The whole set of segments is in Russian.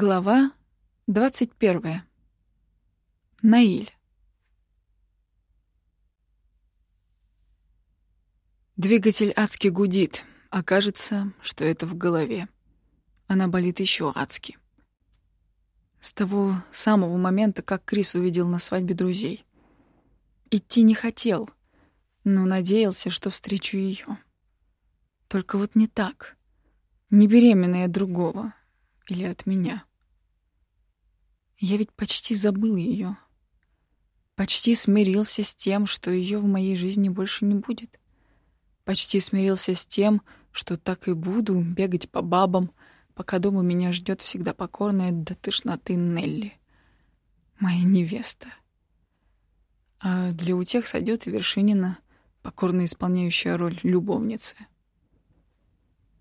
Глава двадцать первая. Наиль. Двигатель адски гудит, а кажется, что это в голове. Она болит еще адски. С того самого момента, как Крис увидел на свадьбе друзей. Идти не хотел, но надеялся, что встречу ее. Только вот не так. Не беременная другого — или от меня. Я ведь почти забыл ее. Почти смирился с тем, что ее в моей жизни больше не будет. Почти смирился с тем, что так и буду бегать по бабам, пока дома меня ждет всегда покорная до тошноты Нелли. Моя невеста. А для утех сойдет и Вершинина, покорно исполняющая роль любовницы.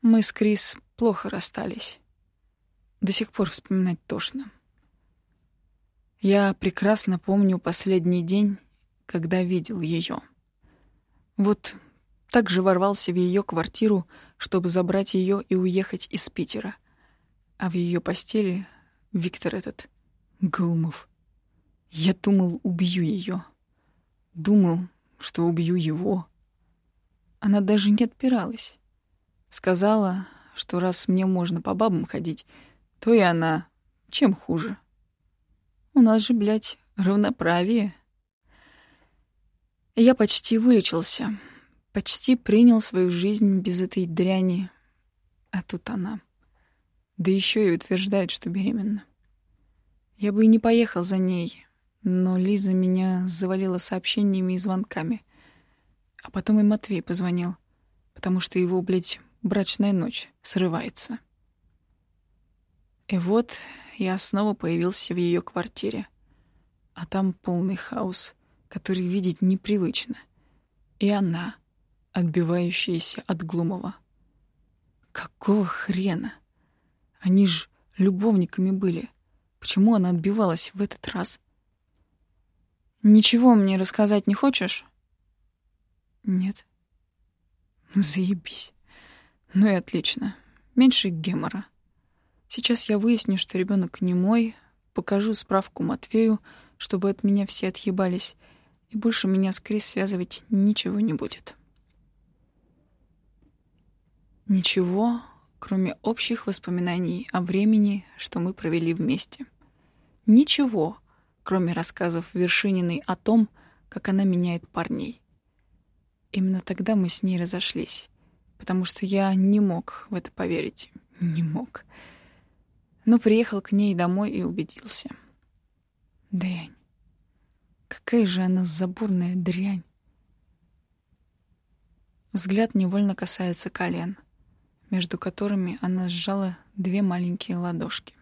Мы с Крис плохо расстались. До сих пор вспоминать тошно. Я прекрасно помню последний день, когда видел ее. Вот так же ворвался в ее квартиру, чтобы забрать ее и уехать из Питера. А в ее постели Виктор этот, Глумов. Я думал, убью ее. Думал, что убью его. Она даже не отпиралась. Сказала, что раз мне можно по бабам ходить, то и она. Чем хуже? У нас же, блядь, равноправие. Я почти вылечился. Почти принял свою жизнь без этой дряни. А тут она. Да еще и утверждает, что беременна. Я бы и не поехал за ней, но Лиза меня завалила сообщениями и звонками. А потом и Матвей позвонил, потому что его, блядь, брачная ночь срывается. И вот я снова появился в ее квартире. А там полный хаос, который видеть непривычно. И она, отбивающаяся от Глумова. Какого хрена? Они ж любовниками были. Почему она отбивалась в этот раз? Ничего мне рассказать не хочешь? Нет. Заебись. Ну и отлично. Меньше гемора. Сейчас я выясню, что ребенок не мой, покажу справку Матвею, чтобы от меня все отъебались, и больше меня с Крис связывать ничего не будет. Ничего, кроме общих воспоминаний о времени, что мы провели вместе. Ничего, кроме рассказов Вершининой о том, как она меняет парней. Именно тогда мы с ней разошлись, потому что я не мог в это поверить. Не мог но приехал к ней домой и убедился. Дрянь. Какая же она забурная дрянь. Взгляд невольно касается колен, между которыми она сжала две маленькие ладошки.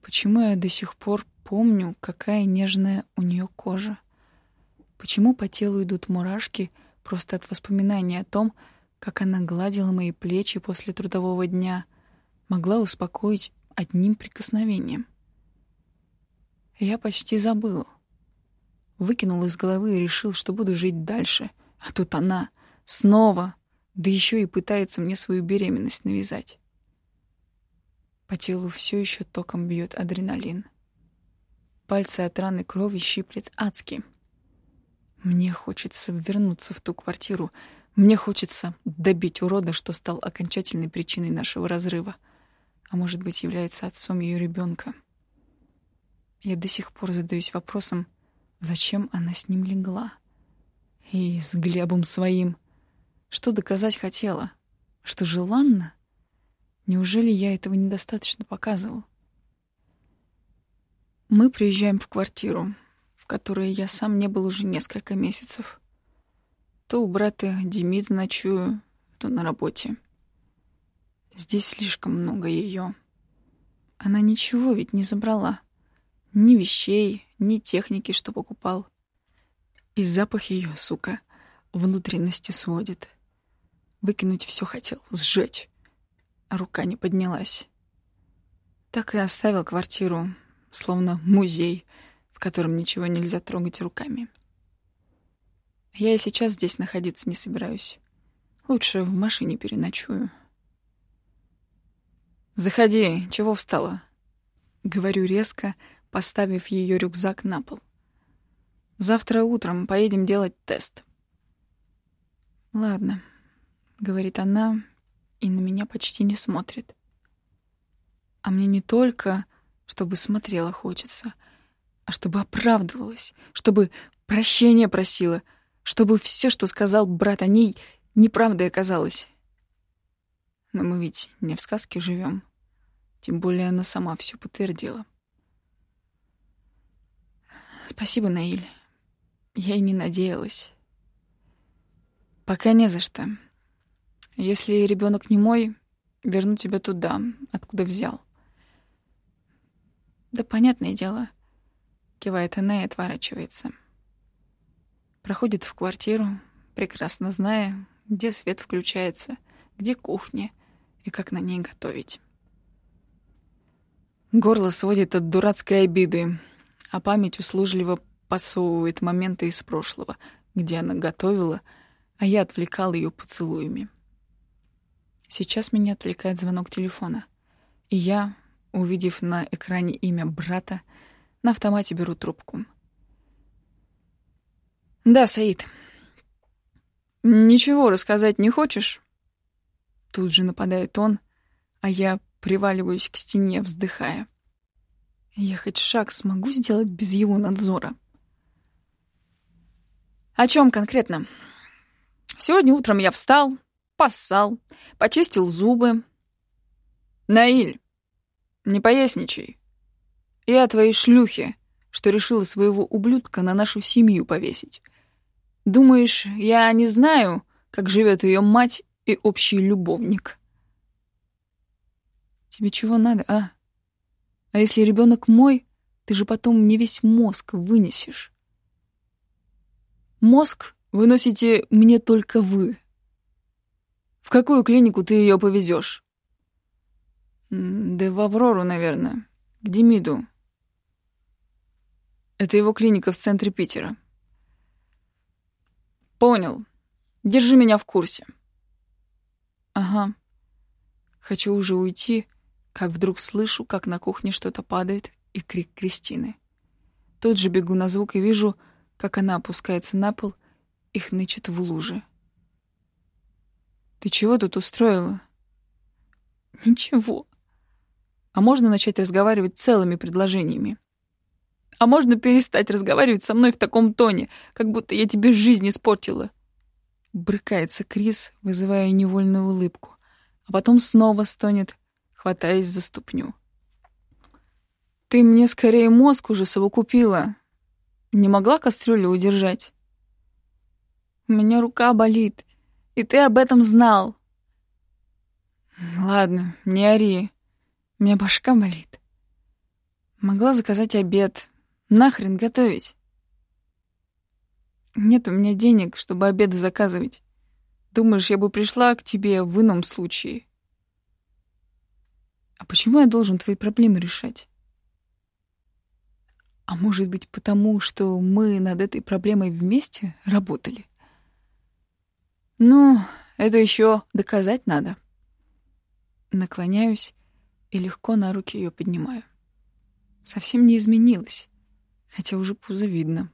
Почему я до сих пор помню, какая нежная у нее кожа? Почему по телу идут мурашки просто от воспоминания о том, как она гладила мои плечи после трудового дня — могла успокоить одним прикосновением. Я почти забыл. Выкинул из головы и решил, что буду жить дальше. А тут она снова, да еще и пытается мне свою беременность навязать. По телу все еще током бьет адреналин. Пальцы от раны крови щиплет адски. Мне хочется вернуться в ту квартиру. Мне хочется добить урода, что стал окончательной причиной нашего разрыва — а может быть, является отцом ее ребенка. Я до сих пор задаюсь вопросом, зачем она с ним легла? И с Глебом своим. Что доказать хотела? Что желанно? Неужели я этого недостаточно показывал? Мы приезжаем в квартиру, в которой я сам не был уже несколько месяцев. То у брата Демида ночую, то на работе. Здесь слишком много ее. Она ничего ведь не забрала. Ни вещей, ни техники, что покупал. И запах ее, сука, внутренности сводит. Выкинуть все хотел, сжечь. А рука не поднялась. Так и оставил квартиру, словно музей, в котором ничего нельзя трогать руками. Я и сейчас здесь находиться не собираюсь. Лучше в машине переночую. «Заходи, чего встала?» Говорю резко, поставив ее рюкзак на пол. «Завтра утром поедем делать тест». «Ладно», — говорит она, и на меня почти не смотрит. А мне не только, чтобы смотрела хочется, а чтобы оправдывалась, чтобы прощения просила, чтобы все, что сказал брат о ней, неправдой оказалось. Но мы ведь не в сказке живем. Тем более она сама все подтвердила. Спасибо, Наиль. Я и не надеялась. Пока не за что. Если ребенок не мой, верну тебя туда, откуда взял. Да понятное дело. Кивает она и отворачивается. Проходит в квартиру, прекрасно зная, где свет включается, где кухня и как на ней готовить. Горло сводит от дурацкой обиды, а память услужливо подсовывает моменты из прошлого, где она готовила, а я отвлекал ее поцелуями. Сейчас меня отвлекает звонок телефона, и я, увидев на экране имя брата, на автомате беру трубку. «Да, Саид. Ничего рассказать не хочешь?» Тут же нападает он, а я приваливаюсь к стене, вздыхая. Я хоть шаг смогу сделать без его надзора. О чем конкретно? Сегодня утром я встал, поссал, почистил зубы. Наиль, не поясничай. Я твоей шлюхе, что решила своего ублюдка на нашу семью повесить. Думаешь, я не знаю, как живет ее мать и общий любовник? Тебе чего надо, а? А если ребенок мой, ты же потом мне весь мозг вынесешь. Мозг выносите мне только вы. В какую клинику ты ее повезешь? Да в Аврору, наверное. К Демиду. Это его клиника в центре Питера. Понял. Держи меня в курсе. Ага. Хочу уже уйти, как вдруг слышу, как на кухне что-то падает, и крик Кристины. Тут же бегу на звук и вижу, как она опускается на пол и хнычет в луже. «Ты чего тут устроила?» «Ничего. А можно начать разговаривать целыми предложениями?» «А можно перестать разговаривать со мной в таком тоне, как будто я тебе жизнь испортила?» Брыкается Крис, вызывая невольную улыбку, а потом снова стонет, хватаясь за ступню. «Ты мне скорее мозг уже совокупила. Не могла кастрюлю удержать?» «У меня рука болит, и ты об этом знал». «Ладно, не ори. У меня башка болит. Могла заказать обед. Нахрен готовить?» «Нет у меня денег, чтобы обеды заказывать. Думаешь, я бы пришла к тебе в ином случае?» А почему я должен твои проблемы решать? А может быть, потому что мы над этой проблемой вместе работали? Ну, это еще доказать надо. Наклоняюсь и легко на руки ее поднимаю. Совсем не изменилась, хотя уже пузо видно.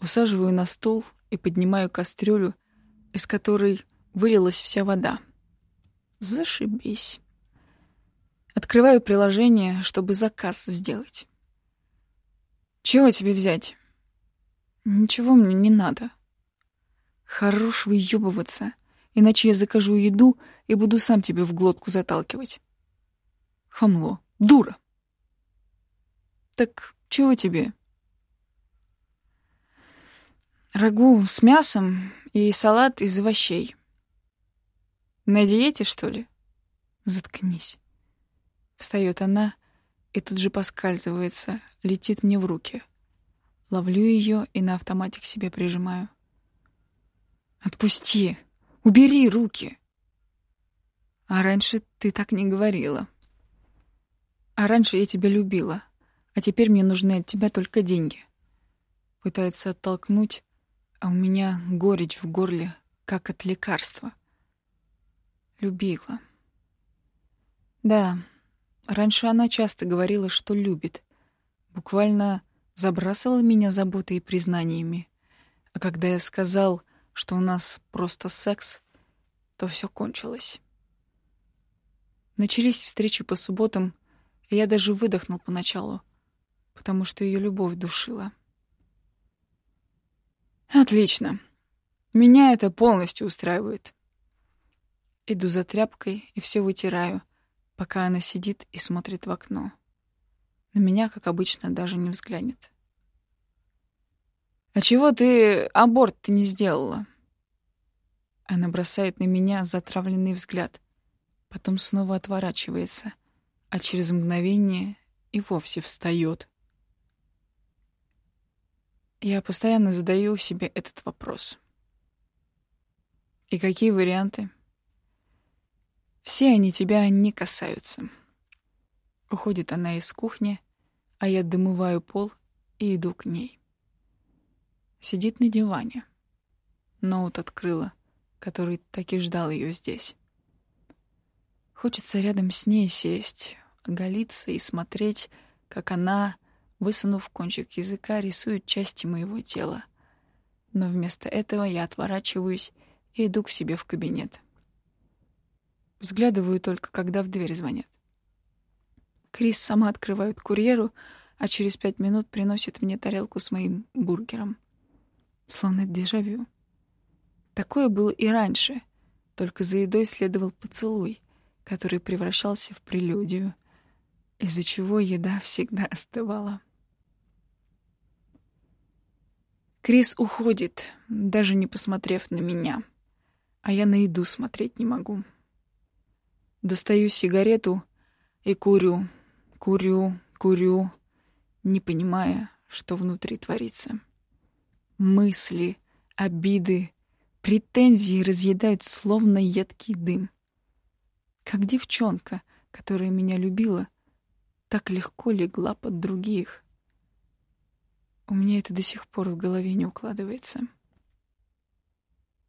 Усаживаю на стол и поднимаю кастрюлю, из которой вылилась вся вода. Зашибись. Открываю приложение, чтобы заказ сделать. Чего тебе взять? Ничего мне не надо. Хорош выёбываться, иначе я закажу еду и буду сам тебе в глотку заталкивать. Хамло. Дура. Так чего тебе? Рагу с мясом и салат из овощей. На диете, что ли? Заткнись. Встает она и тут же поскальзывается, летит мне в руки. Ловлю ее и на автомате к себе прижимаю. «Отпусти! Убери руки!» «А раньше ты так не говорила. А раньше я тебя любила, а теперь мне нужны от тебя только деньги». Пытается оттолкнуть, а у меня горечь в горле, как от лекарства. Любила. Да, раньше она часто говорила, что любит. Буквально забрасывала меня заботой и признаниями. А когда я сказал, что у нас просто секс, то все кончилось. Начались встречи по субботам, и я даже выдохнул поначалу, потому что ее любовь душила. Отлично. Меня это полностью устраивает. Иду за тряпкой и все вытираю, пока она сидит и смотрит в окно. На меня, как обычно, даже не взглянет. «А чего ты аборт-то не сделала?» Она бросает на меня затравленный взгляд, потом снова отворачивается, а через мгновение и вовсе встает. Я постоянно задаю себе этот вопрос. И какие варианты? Все они тебя не касаются. Уходит она из кухни, а я домываю пол и иду к ней. Сидит на диване. Ноут открыла, который так и ждал ее здесь. Хочется рядом с ней сесть, оголиться и смотреть, как она, высунув кончик языка, рисует части моего тела. Но вместо этого я отворачиваюсь и иду к себе в кабинет. Взглядываю только, когда в дверь звонят. Крис сама открывает курьеру, а через пять минут приносит мне тарелку с моим бургером. Словно дежавю. Такое было и раньше, только за едой следовал поцелуй, который превращался в прелюдию, из-за чего еда всегда остывала. Крис уходит, даже не посмотрев на меня, а я на еду смотреть не могу. Достаю сигарету и курю, Курю, курю, не понимая, что внутри творится. Мысли, обиды, претензии разъедают словно едкий дым. Как девчонка, которая меня любила, так легко легла под других. У меня это до сих пор в голове не укладывается.